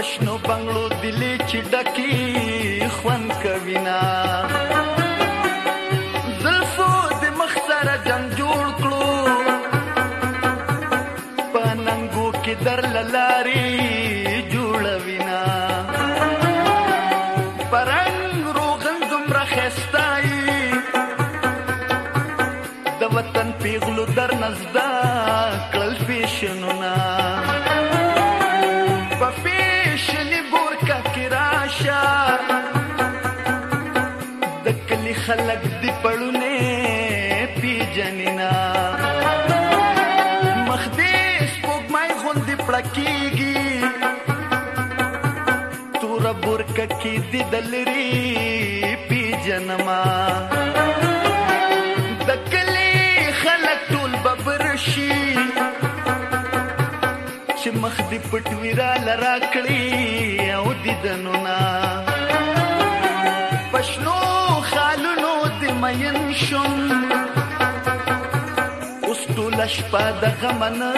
پښنو بنگلو دلی چې ډکی خوان کوینا زلفو د مخ سره جنگ جوړ کړو پننګو کې در لاري جوړوینا پرنګ روغن دومره خستای د وطن پیغلو در نزدای کې د دلري پی جنما د کلی خلک ټول ببرشي چې مخ دې پټ ویرا لرا کړی او دې دنونا پښنو خالونو دې مین شم اوس ټول شپه د غمنا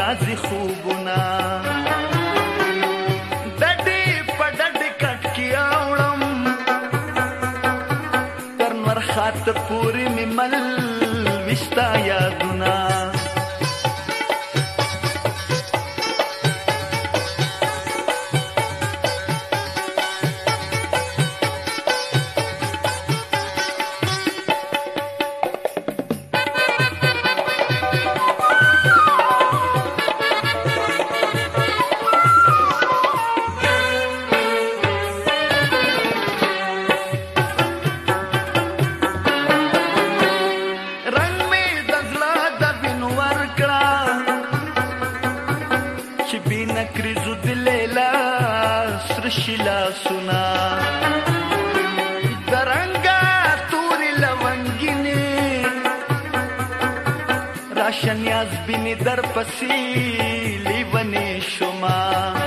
راځي خوبونه خاطر پوری می مل وشتا یادونه فکر زود لیلا سر شلا سنا درنګا تور لونګینه راشن یاز بینی در پسی لیونه شما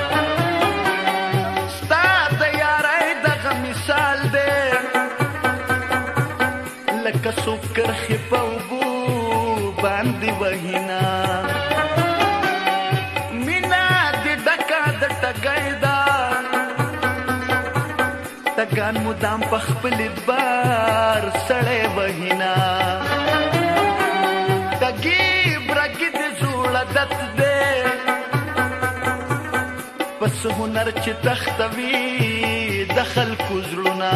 جان مدام په خپل بار سړې وهینا دګي برګي د زوړه دت دې پس هنر چې تختوي دخل کو زړونا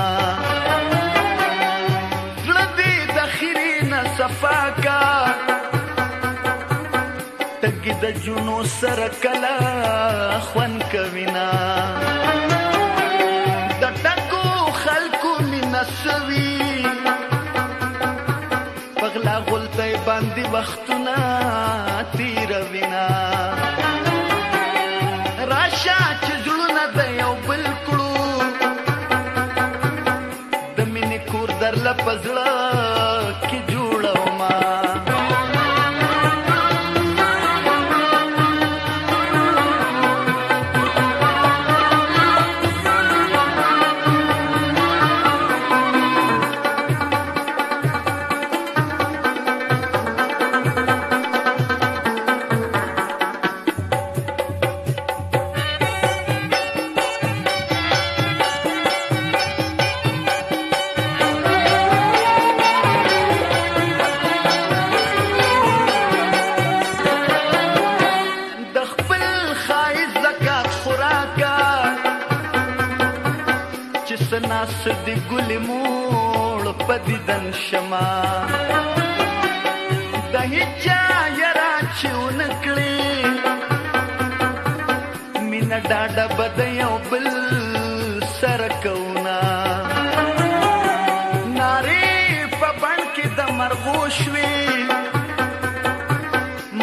زړدي د خیرینه صفاکا تګي د جنو سره کلا خوان کوینا وختونه تیر وینا راشه چې زړونه د یو بل کړو د مینې کور در لپزړه کې جوړ ناس دی گل موڑ پدیدن شما دا هیچا یرا چیو نکلی مینا ڈاڈا بدیو بل سرکونا ناری پا بند کی دا مرغوشوی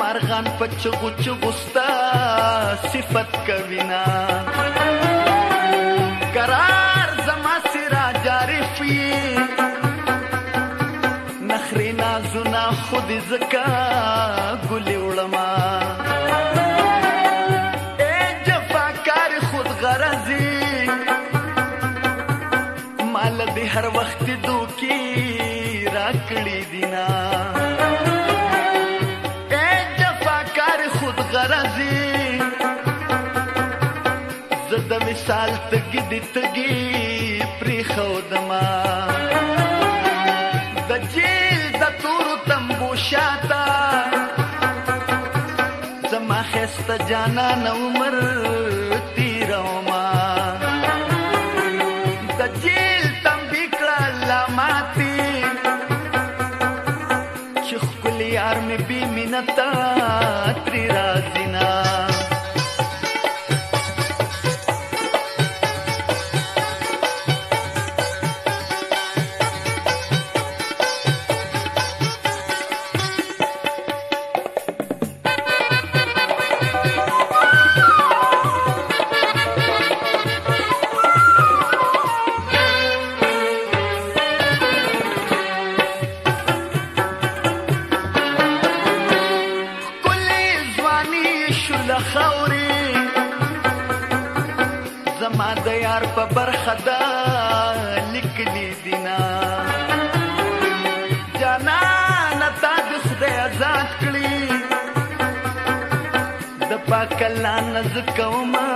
مرغان پچ غچ غستا صفت کوینا خود زکا ګلې وړما اے جفاکار خود غرضی مال دې هر وخت دوکي راکړې دینا اے جفاکار خود غرضی زده مثال تګ دې تګي پری خو دما شاته زما خسته جانان عمر زما د یار په برخه دا لیکلی دینا جانا نتا د سده آزاد کړی د پاکلان ز کوما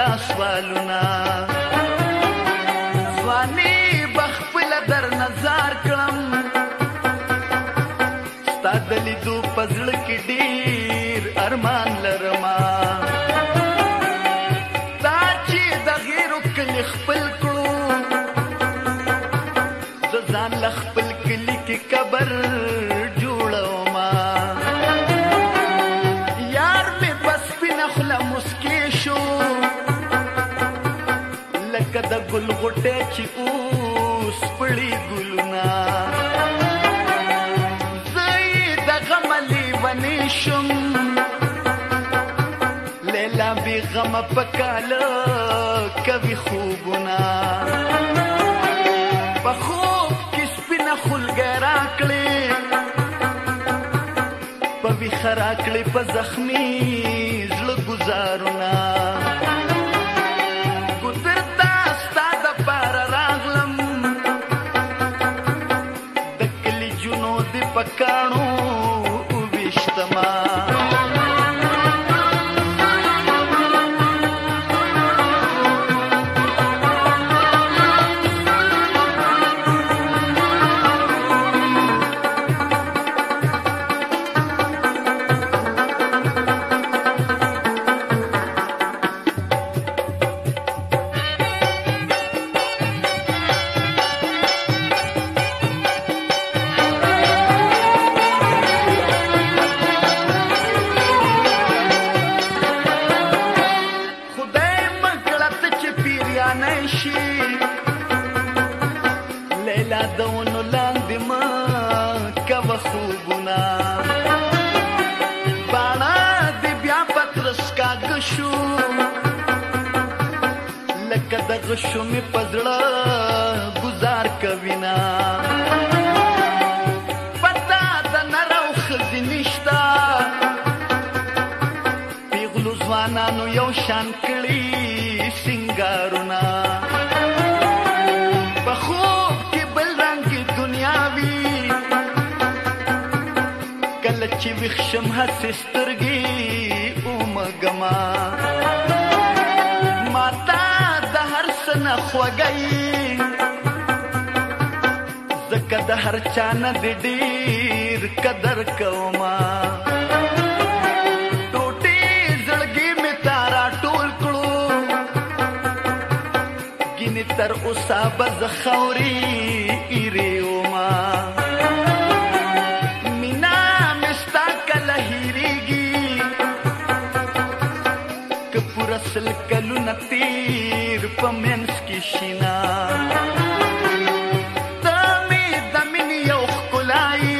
دا سوالونه جوړوما یار می بس پنه خلا مسکی شو لکه د ګل غټه چې اوس پړی ګلونا زید غملی ونی شم لیلا بی غم پکاله کوي خوبونه په خوب ګرا کړې په وی خرا کړې په زخمي ژړ گزارونه غشو می پزړه گزار کوینا پتا د نرو خزینشتا پیغلو ځوانانو یو شان کړی سنگارونا په خوب کې بل رنگ دنیاوی کله چې وښم هڅه سترګي او مګما خوږی زکه د هر چا نه دی ډیر قدر کوما ټوټي زړګي می تارا ټول کړو ګینه تر اوسه بز خوري ایره مخ کې شینا تمه د منی یو خلای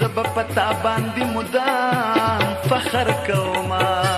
زب پتا باندې مدام فخر کومه